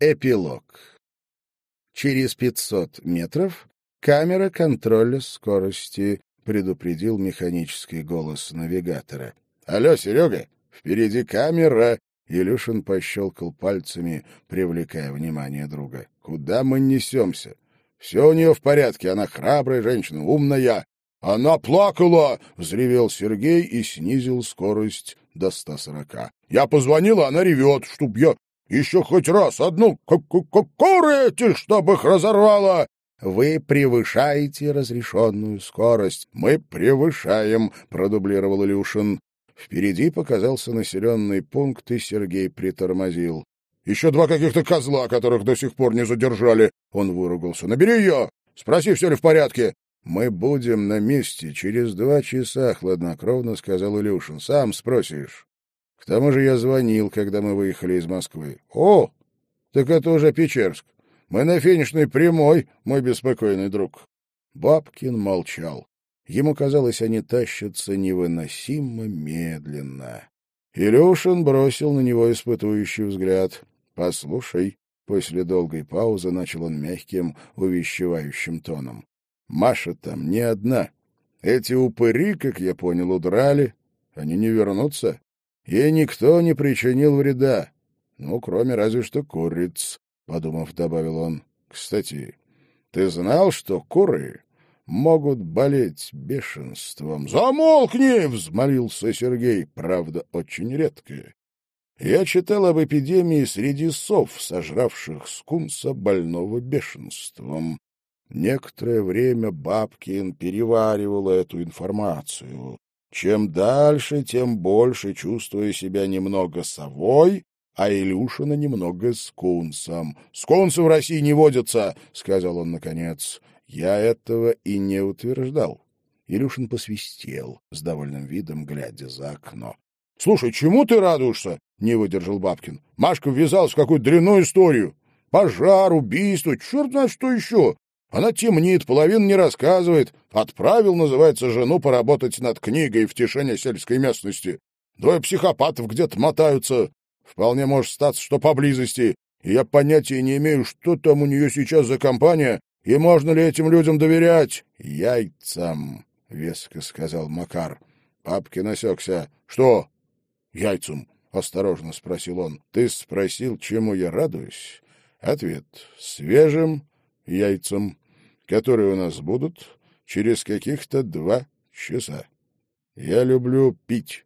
Эпилог. Через 500 метров камера контроля скорости, предупредил механический голос навигатора. Алло, Серега, впереди камера. Илюшин пощелкал пальцами, привлекая внимание друга. Куда мы несемся? Все у нее в порядке, она храбрая женщина, умная. Она плакала, взревел Сергей и снизил скорость до 140. Я позвонила, она ревет, чтоб я еще хоть раз одну курите, чтобы их разорвало!» «Вы превышаете разрешенную скорость». «Мы превышаем», — продублировал Илюшин. Впереди показался населенный пункт, и Сергей притормозил. «Еще два каких-то козла, которых до сих пор не задержали!» Он выругался. «Набери ее! Спроси, все ли в порядке!» «Мы будем на месте через два часа», — хладнокровно сказал Илюшин. «Сам спросишь». К тому же я звонил, когда мы выехали из Москвы. — О, так это уже Печерск. Мы на финишной прямой, мой беспокойный друг. Бабкин молчал. Ему казалось, они тащатся невыносимо медленно. Илюшин бросил на него испытующий взгляд. — Послушай, — после долгой паузы начал он мягким, увещевающим тоном. — Маша там не одна. Эти упыри, как я понял, удрали. Они не вернутся. Ей никто не причинил вреда. Ну, кроме разве что куриц, — подумав, добавил он. Кстати, ты знал, что куры могут болеть бешенством? — Замолкни! — взмолился Сергей. Правда, очень редко. Я читал об эпидемии среди сов, сожравших скунса больного бешенством. Некоторое время Бабкин переваривал эту информацию. Чем дальше, тем больше чувствую себя немного совой, а Илюшина немного скунсом. — Скунсы в России не водятся, — сказал он наконец. Я этого и не утверждал. Илюшин посвистел, с довольным видом глядя за окно. — Слушай, чему ты радуешься? — не выдержал Бабкин. — Машка ввязалась в какую-то дрянную историю. Пожар, убийство, черт знает что еще. Она темнит, половину не рассказывает. Отправил, называется, жену поработать над книгой в тишине сельской местности. Двое психопатов где-то мотаются. Вполне может статься, что поблизости. И я понятия не имею, что там у нее сейчас за компания, и можно ли этим людям доверять. — Яйцам, — веско сказал Макар. Папки насекся. — Что? — Яйцам, — осторожно спросил он. — Ты спросил, чему я радуюсь? Ответ — свежим яйцам которые у нас будут через каких-то два часа. Я люблю пить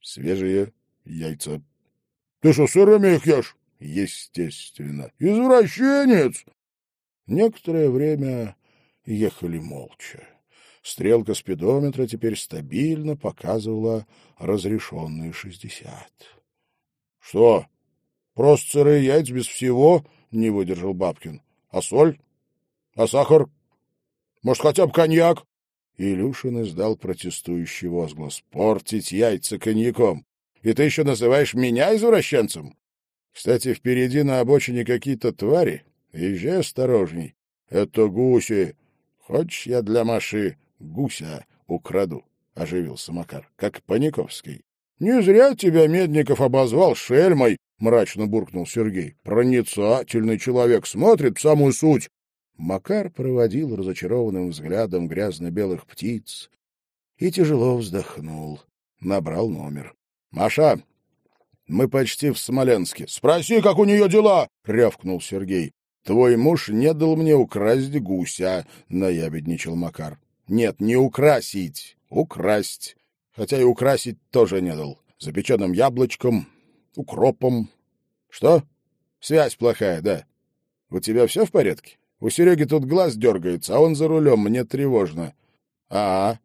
свежие яйца. — Ты что, сырыми их ешь? — Естественно. — Извращенец! Некоторое время ехали молча. Стрелка спидометра теперь стабильно показывала разрешенные шестьдесят. — Что, просто сырые яйца без всего? — не выдержал Бабкин. — А соль? А сахар? Может, хотя бы коньяк? Илюшин издал протестующий возглас. Портить яйца коньяком. И ты еще называешь меня извращенцем? Кстати, впереди на обочине какие-то твари. Езжай осторожней. Это гуси. Хочешь, я для Маши гуся украду? Оживился Макар, как Паниковский. Не зря тебя Медников обозвал шельмой, мрачно буркнул Сергей. Проницательный человек смотрит в самую суть, Макар проводил разочарованным взглядом грязно-белых птиц и тяжело вздохнул. Набрал номер. — Маша, мы почти в Смоленске. Спроси, как у нее дела! — рявкнул Сергей. — Твой муж не дал мне украсть гуся, — наябедничал Макар. — Нет, не украсить, украсть. Хотя и украсить тоже не дал. Запеченным яблочком, укропом. Что? Связь плохая, да. У тебя все в порядке? У Сереги тут глаз дергается, а он за рулем, мне тревожно. А, -а.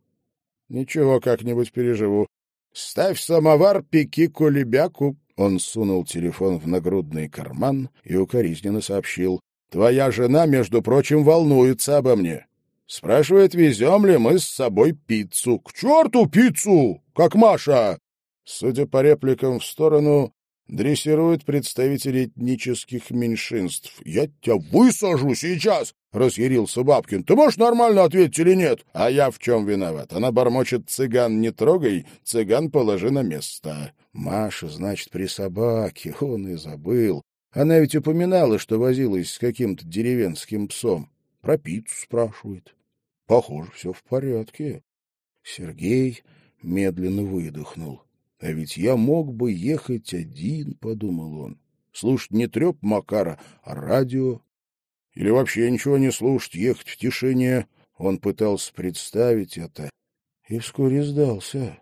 ничего, как-нибудь переживу. Ставь самовар, пеки кулебяку. Он сунул телефон в нагрудный карман и укоризненно сообщил. Твоя жена, между прочим, волнуется обо мне. Спрашивает, везем ли мы с собой пиццу. К черту пиццу! Как Маша! Судя по репликам в сторону, дрессирует представителей этнических меньшинств. «Я тебя высажу сейчас!» — разъярился Бабкин. «Ты можешь нормально ответить или нет?» «А я в чем виноват?» Она бормочет «цыган не трогай, цыган положи на место». Маша, значит, при собаке, он и забыл. Она ведь упоминала, что возилась с каким-то деревенским псом. Про пиццу спрашивает. Похоже, все в порядке. Сергей медленно выдохнул. А ведь я мог бы ехать один, — подумал он. Слушать не треп Макара, а радио. Или вообще ничего не слушать, ехать в тишине. Он пытался представить это и вскоре сдался.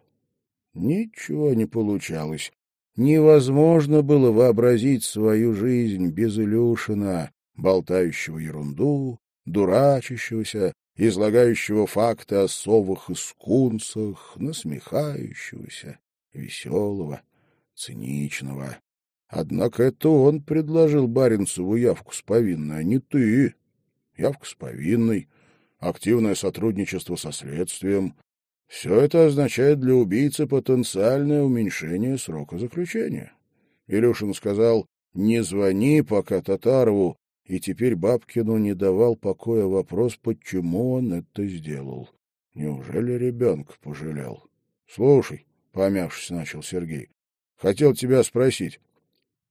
Ничего не получалось. Невозможно было вообразить свою жизнь без Илюшина, болтающего ерунду, дурачащегося, излагающего факты о совах и скунсах, насмехающегося, веселого, циничного. Однако это он предложил Баренцеву явку с повинной, а не ты. Явка с повинной, активное сотрудничество со следствием. Все это означает для убийцы потенциальное уменьшение срока заключения. Илюшин сказал «Не звони пока Татарову», и теперь Бабкину не давал покоя вопрос, почему он это сделал. Неужели ребенка пожалел? — Слушай, — помявшись, начал Сергей, — хотел тебя спросить,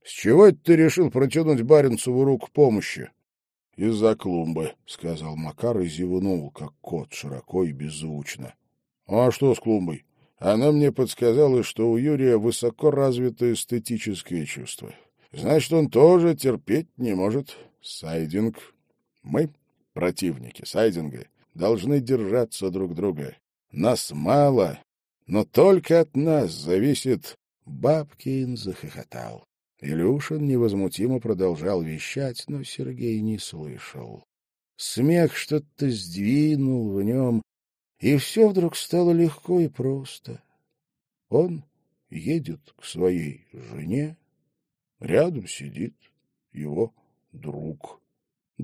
с чего это ты решил протянуть Баренцеву руку помощи? — Из-за клумбы, — сказал Макар и зевнул, как кот, широко и беззвучно. — А что с клумбой? Она мне подсказала, что у Юрия высоко развито эстетическое чувство. Значит, он тоже терпеть не может сайдинг. Мы, противники сайдинга, должны держаться друг друга. Нас мало, но только от нас зависит... Бабкин захохотал. Илюшин невозмутимо продолжал вещать, но Сергей не слышал. Смех что-то сдвинул в нем, и все вдруг стало легко и просто. Он едет к своей жене, рядом сидит его друг.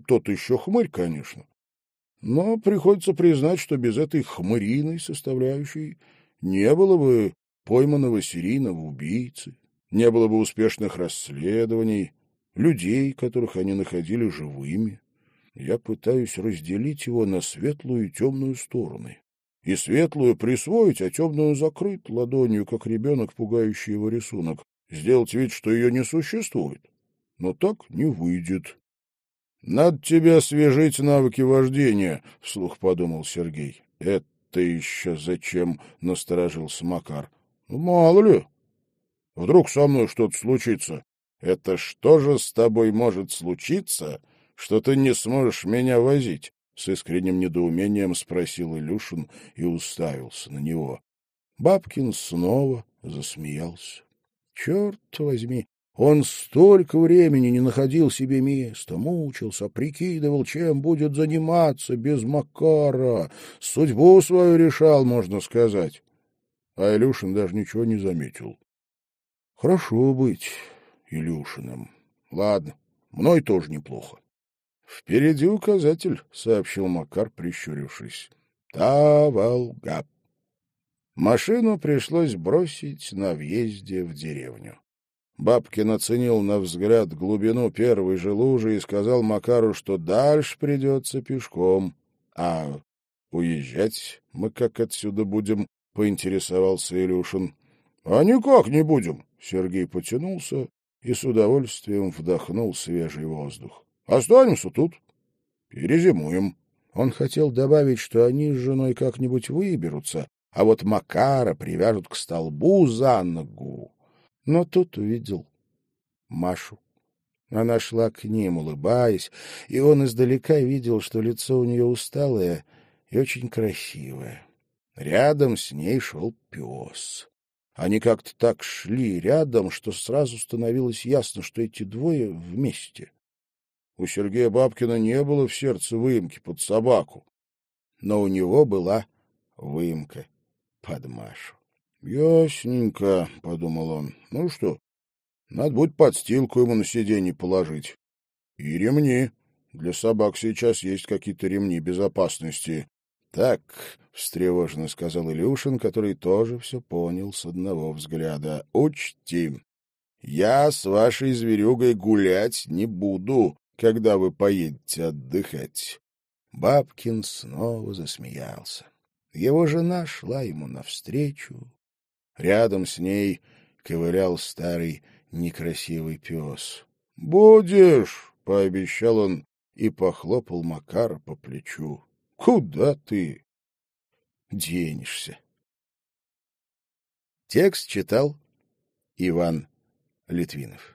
Тот еще хмырь, конечно. Но приходится признать, что без этой хмыриной составляющей не было бы пойманного серийного убийцы, не было бы успешных расследований, людей, которых они находили живыми. Я пытаюсь разделить его на светлую и темную стороны. И светлую присвоить, а темную закрыть ладонью, как ребенок, пугающий его рисунок. Сделать вид, что ее не существует. Но так не выйдет. — Надо тебе освежить навыки вождения, — вслух подумал Сергей. — Это еще зачем? — насторожился Макар. — Мало ли, Вдруг со мной что-то случится. Это что же с тобой может случиться, что ты не сможешь меня возить? С искренним недоумением спросил Илюшин и уставился на него. Бабкин снова засмеялся. Черт возьми, он столько времени не находил себе места, мучился, прикидывал, чем будет заниматься без Макара, судьбу свою решал, можно сказать. А Илюшин даже ничего не заметил. Хорошо быть Илюшиным. Ладно, мной тоже неплохо. Впереди указатель, сообщил Макар, прищурившись. Таволга. Машину пришлось бросить на въезде в деревню. Бабкин оценил на взгляд глубину первой же лужи и сказал Макару, что дальше придется пешком. — А уезжать мы как отсюда будем? — поинтересовался Илюшин. — А никак не будем. Сергей потянулся и с удовольствием вдохнул свежий воздух. — Останемся тут. Перезимуем. Он хотел добавить, что они с женой как-нибудь выберутся, а вот Макара привяжут к столбу за ногу. Но тут увидел Машу. Она шла к ним, улыбаясь, и он издалека видел, что лицо у нее усталое и очень красивое. Рядом с ней шел пес. Они как-то так шли рядом, что сразу становилось ясно, что эти двое вместе. У Сергея Бабкина не было в сердце выемки под собаку, но у него была выемка под Машу. — Ясненько, — подумал он. — Ну что, надо будет подстилку ему на сиденье положить. И ремни. Для собак сейчас есть какие-то ремни безопасности. Так, — встревоженно сказал Илюшин, который тоже все понял с одного взгляда. — Учти, я с вашей зверюгой гулять не буду, когда вы поедете отдыхать. Бабкин снова засмеялся. Его жена шла ему навстречу. Рядом с ней ковырял старый некрасивый пес. Будешь, — пообещал он и похлопал Макара по плечу. — Куда ты денешься? Текст читал Иван Литвинов.